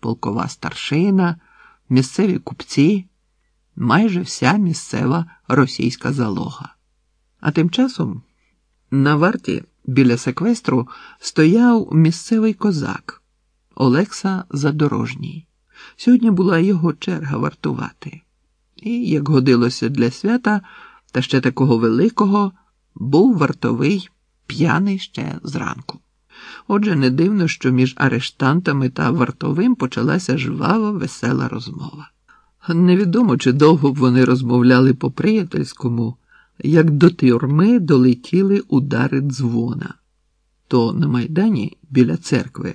полкова старшина, місцеві купці, майже вся місцева російська залога. А тим часом на варті біля секвестру стояв місцевий козак Олекса Задорожній. Сьогодні була його черга вартувати. І, як годилося для свята, та ще такого великого, був вартовий п'яний ще зранку. Отже, не дивно, що між арештантами та вартовим почалася жвава, весела розмова. Невідомо, чи довго б вони розмовляли по приятельському, як до тюрми долетіли удари дзвона. То на майдані біля церкви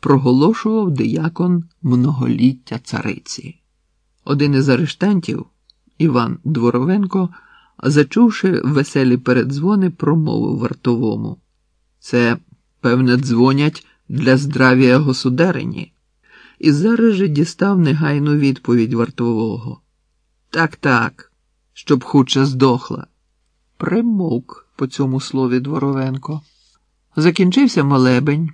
проголошував диякон многоліття цариці. Один із арештантів, Іван Дворовенко, зачувши веселі передзвони, промовив вартовому. Це, певне, дзвонять для здравія государині. І зараз же дістав негайну відповідь вартового. Так, так, щоб худше здохла. Примовк по цьому слові Дворовенко. Закінчився молебень,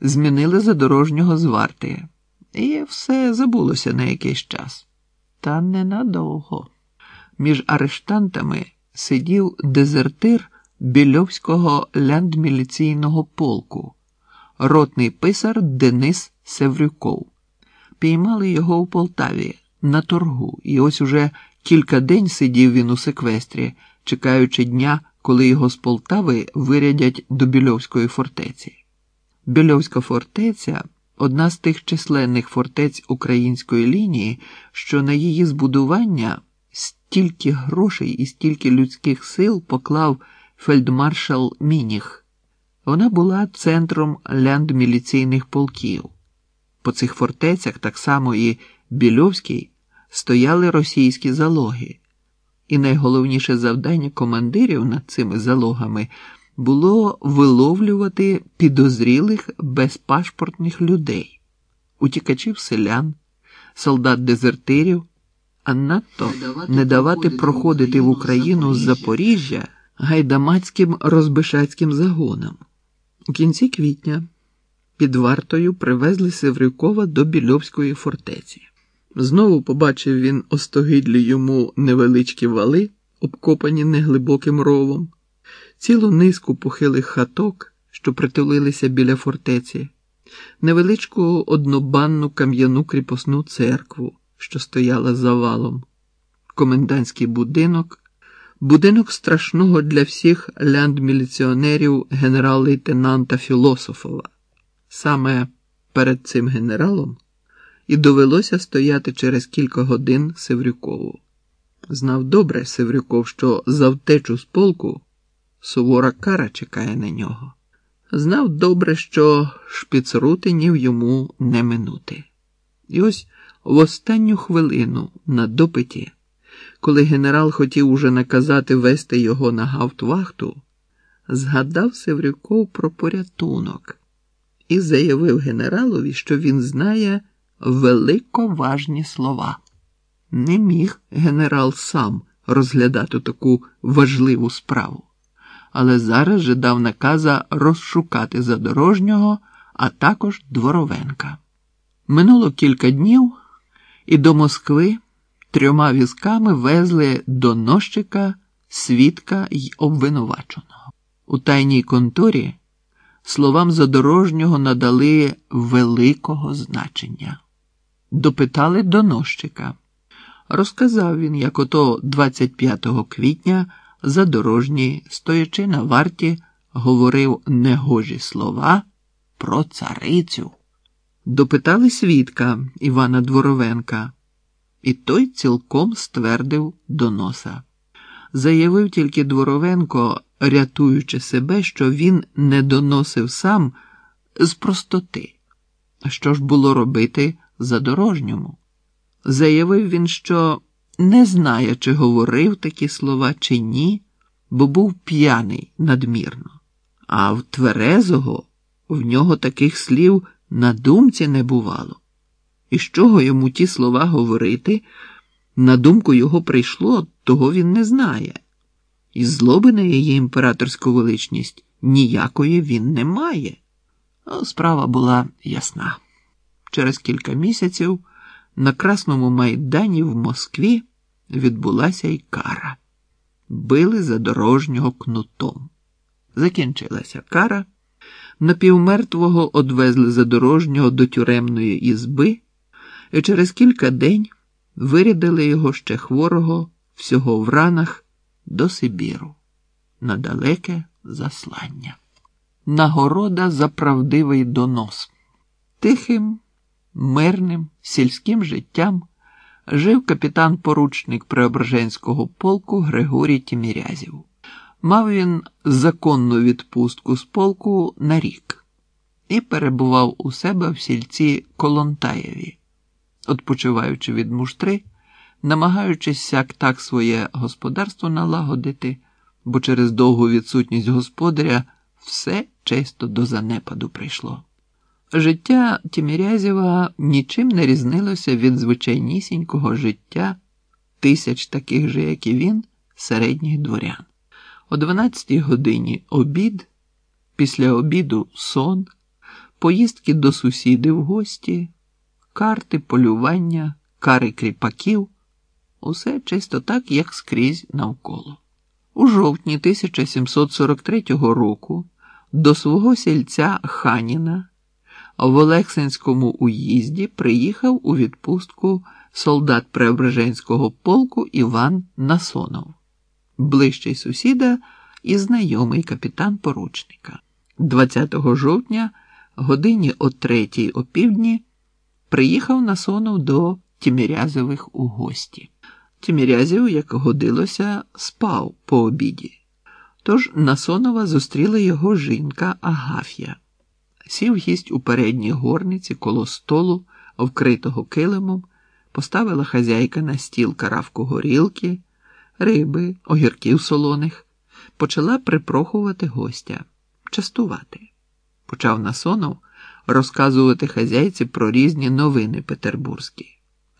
змінили задорожнього з варти, і все забулося на якийсь час. Та ненадовго. Між арештантами сидів дезертир Більовського ляндміліційного полку, ротний писар Денис Севрюков. Піймали його у Полтаві на торгу, і ось уже кілька день сидів він у секвестрі, чекаючи дня, коли його з Полтави вирядять до Більовської фортеці. Більовська фортеця одна з тих численних фортець української лінії, що на її збудування стільки грошей і стільки людських сил поклав фельдмаршал Мініх. Вона була центром ляндміліційних полків. По цих фортецях, так само і Більовській, стояли російські залоги, і найголовніше завдання командирів над цими залогами було виловлювати підозрілих безпашпортних людей, утікачів селян, солдат-дезертирів, а надто не давати проходити в Україну з Запоріжжя гайдамацьким розбишацьким загонам. У кінці квітня під вартою привезли Севрюкова до Більовської фортеці. Знову побачив він остогидлі йому невеличкі вали, обкопані неглибоким ровом, цілу низку похилих хаток, що притулилися біля фортеці, невеличку однобанну кам'яну кріпосну церкву, що стояла за валом, комендантський будинок, будинок страшного для всіх ляндміліціонерів генерал-лейтенанта Філософова. Саме перед цим генералом і довелося стояти через кілька годин Севрюкову. Знав добре Севрюков, що за втечу з полку сувора кара чекає на нього. Знав добре, що шпіцрутинів йому не минути. І ось в останню хвилину на допиті, коли генерал хотів уже наказати вести його на гауптвахту, згадав Севрюков про порятунок і заявив генералові, що він знає великоважні слова. Не міг генерал сам розглядати таку важливу справу, але зараз же дав наказа розшукати задорожнього, а також Дворовенка. Минуло кілька днів, і до Москви трьома візками везли доносчика, свідка й обвинуваченого. У тайній конторі словам задорожнього надали великого значення. Допитали доносчика. Розказав він, як ото 25 квітня задорожній, стоячи на варті, говорив негожі слова про царицю. Допитали свідка Івана Дворовенка, і той цілком ствердив доноса. Заявив тільки Дворовенко, рятуючи себе, що він не доносив сам з простоти. Що ж було робити задорожньому? Заявив він, що не знає, чи говорив такі слова, чи ні, бо був п'яний надмірно. А в Тверезого в нього таких слів на думці не бувало. І з чого йому ті слова говорити? На думку його прийшло, того він не знає. І злоби на її імператорську величність ніякої він не має. Справа була ясна. через кілька місяців на Красному майдані в Москві відбулася й кара. Били за дорожнього кнутом. Закінчилася кара. Напівмертвого одвезли задорожнього до тюремної ізби, і через кілька день вирядили його ще хворого всього в ранах до Сибіру на далеке заслання. Нагорода за правдивий донос. Тихим, мирним, сільським життям жив капітан-поручник Преображенського полку Григорій Тімірязів. Мав він законну відпустку з полку на рік і перебував у себе в сільці Колонтаєві, відпочиваючи від муштри, намагаючись сяк так своє господарство налагодити, бо через довгу відсутність господаря все чисто до занепаду прийшло. Життя Тімірязєва нічим не різнилося від звичайнісінького життя тисяч таких же, як і він, середніх дворян. О 12 годині обід, після обіду сон, поїздки до сусідів в гості, карти, полювання, кари кріпаків усе чисто так, як скрізь навколо. У жовтні 1743 року до свого сільця Ханіна в Олексинському уїзді приїхав у відпустку солдат Преображенського полку Іван Насонов ближчий сусіда і знайомий капітан поручника. 20 жовтня, годині о третій опівдні, приїхав Насонов до Тімірязевих у гості. Тімірязів, як годилося, спав по обіді. Тож Насонова зустріла його жінка Агаф'я. Сів гість у передній горниці коло столу, вкритого килимом, поставила хазяйка на стіл каравку горілки риби, огірків солоних, почала припрохувати гостя, частувати. Почав Насонов розказувати хазяйці про різні новини петербурзькі.